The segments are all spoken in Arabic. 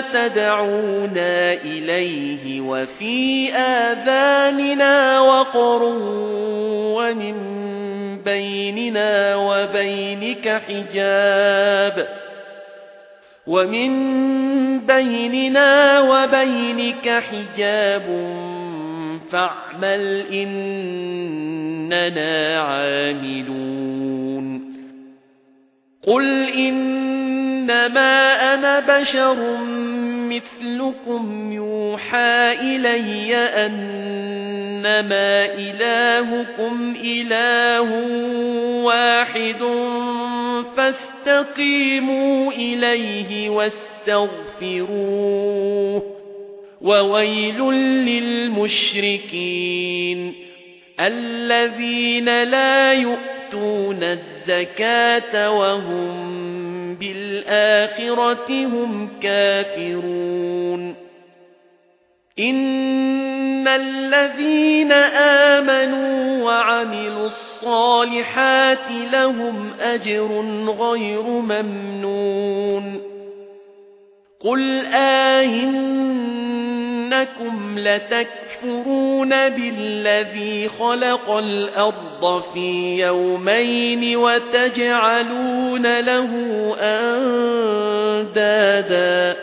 تدعونا إليه وفي آذاننا وقر ومن بيننا وبينك حجاب ومن بيننا وبينك حجاب فاعمل إننا عاملون قل إنما أنا بشر مثلكم يوحى إلي أنما إلهكم إله واحد فاستقيموا إليه واستغفروه وويل للمشركين الذين لا يؤتون الزكاة وهم بالآخرة هم كافرون. إن الذين آمنوا وعملوا الصالحات لهم أجر غير ممنون. قل آهنكم لتكفرون بالذي خلق الأرض في يومين وتجعلون له أندادا.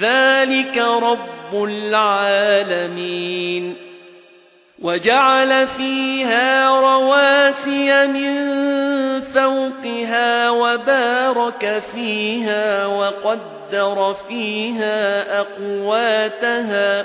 ذلك رب العالمين. وجعل فيها رواسي من فوقها وبارك فيها وقدر فيها أقواتها. وقدر فيها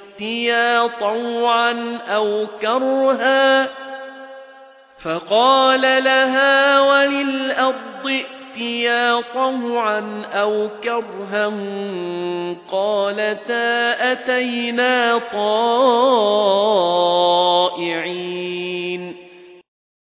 طوعا أو كرها فقال لها وللأرض ائتيا طوعا أو كرها قالتا أتينا طائعين